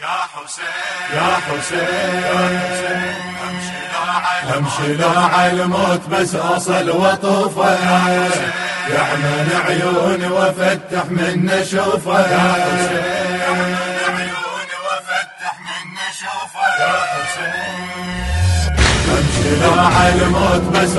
يا حسين. يا حسين. امشي لو على الموت بس اوصل واطوفه يعمل عيوني وافتح من اشوفه يا حسين يعمل عيوني وافتح من اشوفه يا حسين. امشي لو على الموت بس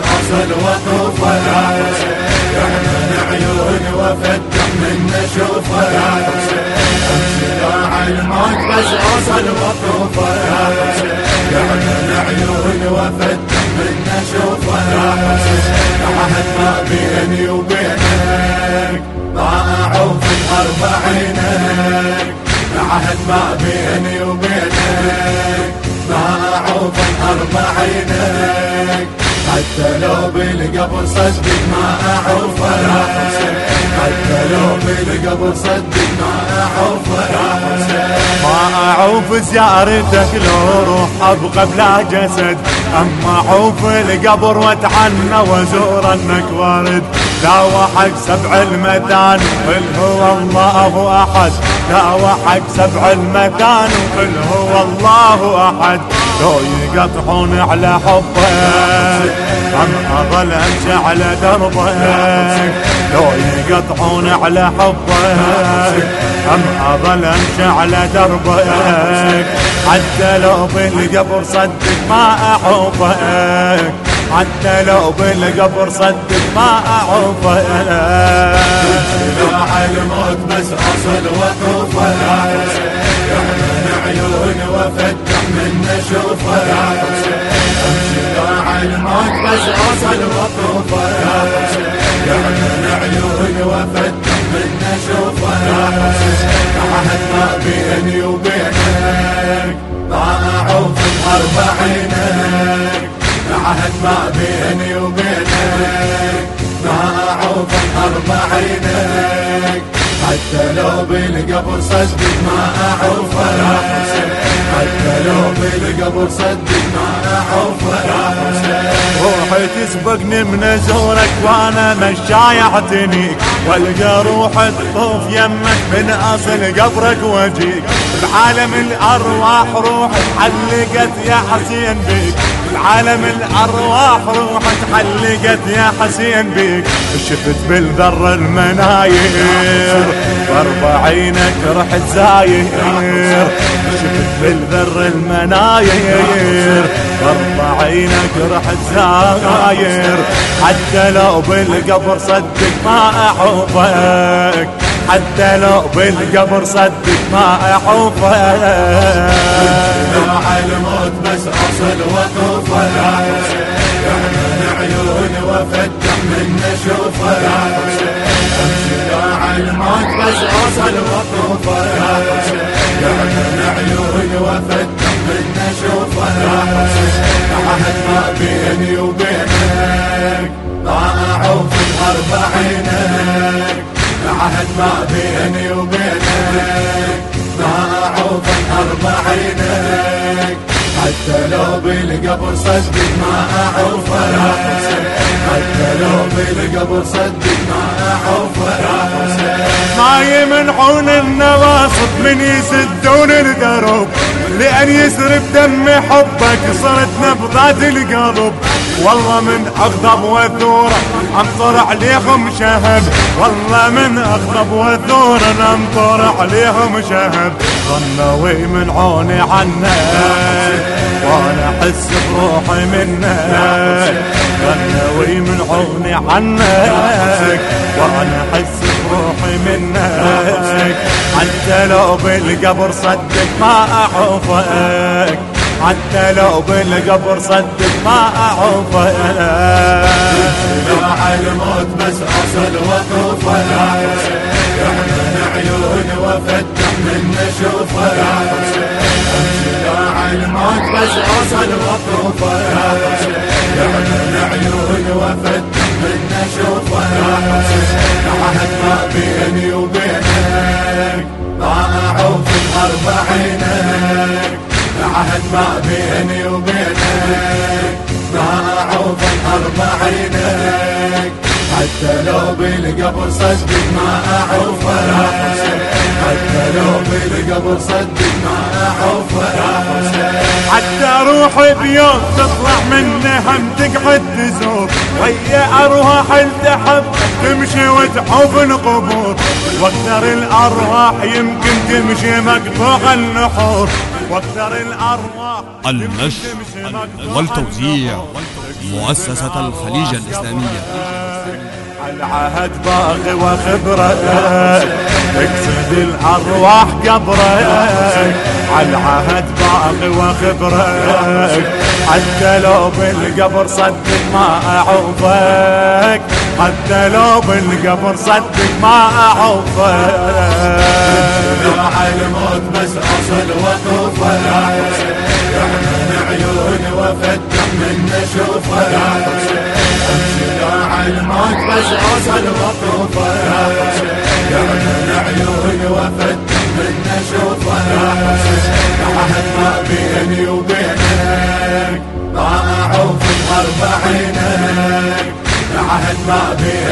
يا حسين يعمل عيوني وافتح من اشوفه يا حسين امشي لو على الموت بس اوصل واطوفه يا حسين يعمل عيوني وافتح من يا حسين عهد ما بيني وبينك ضاعوا في الاربع عينك عهد ما بيني وبينك ضاعوا في الاربع عينك حتى لو بالقبر صدق ما اعوفه صدق ما ما أعوف زيارتك لو روح أبقى بلا جسد. أما أعوف القبر وأتعنى وازور أنك وارد. لا وحق سبع المثاني قل هو الله أحد. لا وحق سبع المثاني قل هو الله أحد. لو يقطعون على حبك. ام أظل أمشي على دربك. لو يقطعون على حبك. ام أظل أمشي على دربك. حتى لو بالقبر صدق ما أحبك. حتى لو بالقبر صدق ما أحبك. لو على الموت بس يا حسين يحمل عيوني وافتح من اشوفه يا حسين امشي لو على الموت بس اصل وطوفه يا حسين يحمل عيوني وافتح من اشوفه عهد ما بيني وبينك ضاعوا في الاربع عينك ما بيني وبينك ضاعوا في عينك حتى لو بالقبر صدق ما حسين حتى لو بالقبر صدق ما حسين روحي تسبقني من ازورك وأنا مشاي اعتنيك والقى روحي تطوف يمك من أصل قبرك واجيك بعالم الأرواح روحي تعلقت يا حسين بيك. بعالم الأرواح روحي تعلقت يا حسين بيك. شفت بالذر المناير واربع عينك رحت زاير. شفت بالذر المناير واربع عينك رحت زاير. حتى لو بالقبر صدق ما احوفك حتى لو بالقبر صدق ما احوفك الموت بس عيوني وافتح من يا حسين امشي لو على الموت بس يا حسين يحمل عيوني وافتح من حسين عهد ما بيني وبينك ضاعوا في الاربع عينك عهد ما بيني وبينك ضاعوا في الاربع عينك حتى لو بالقبر صدق ما حسين حتى لو بالقبر صدق ما حسين ما يمنعون النواصب من يسدون الدرب لأن يسرب دم حبك صرت نبضات القلب. والله من أغضب وثورة أمطر عليهم شهب والله من أغضب وثورة أمطر عليهم شهب ظنوا يمنعوني عنك وأنا أحس بروحي منك ظنوا يمنعوني عنك وأنا أحس بروحي منك حتى لو بالقبر صدق ما احوفك حتى لو بالقبر صدق ما لو على الموت بس اصل وطوفه يا حسين يحمل عيوني وافتح من لو على الموت بس اصل وطوفه يا حسين يحمل عيوني وافتح من حسين عهد ما بيني وبينك ما بيني وبينك ضاعوا في الاربع عينك حتى لو بالقبر صدق ما حسين حتى لو بالقبر صدق ما اعوفك حتى روحي بيوم تطلع منه هم تقعد تزور. ويا ارواح التحب تمشي وتحوف القبور. وأكثر الأرواح يمكن تمشي مقطوع النحور. وأكثر الأرواح النشر والتوزيع مؤسسة الخليج الإسلامية. العهد باغي وخبرك تكسد الأرواح قبرك العهد باغي وخبرك حتى لو بالقبر صدق ما أعوفك. حتى لو بالقبر صدق ما أعوفك. راح الموت بس اصل وقوفه يحمل عيوني وافتح من اشوفه شجاع الموت بس اوصل وقوفه يعمل عيوني وافتح من اشوفه عهد ما بيني وبينك ما اعوف الغرب عينك عهد ما بيني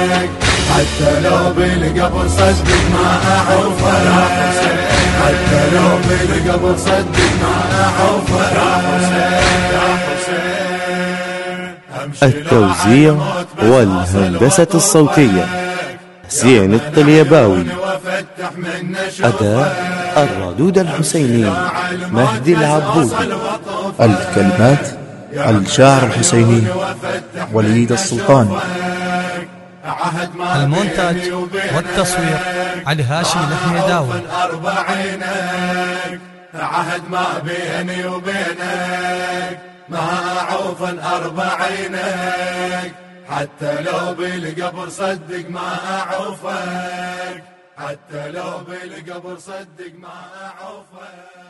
عينك حتى لو بالقبر صدق ما اعوفك حتى لو بالقبر صدق ما اعوفك التوزيع والهندسة الصوتية. زين الطليباوي. أداء الردود الحسيني مهدي العبودي. الكلمات الشاعر الحسيني وليد السلطاني المونتاج والتصوير علي هاشم لحمي داوود عينك عهد ما بيني وبينك. ما أعوف الاربع عينك حتى لو بالقبر صدق ما أعوفك. حتى لو بالقبر صدق ما أعوفك.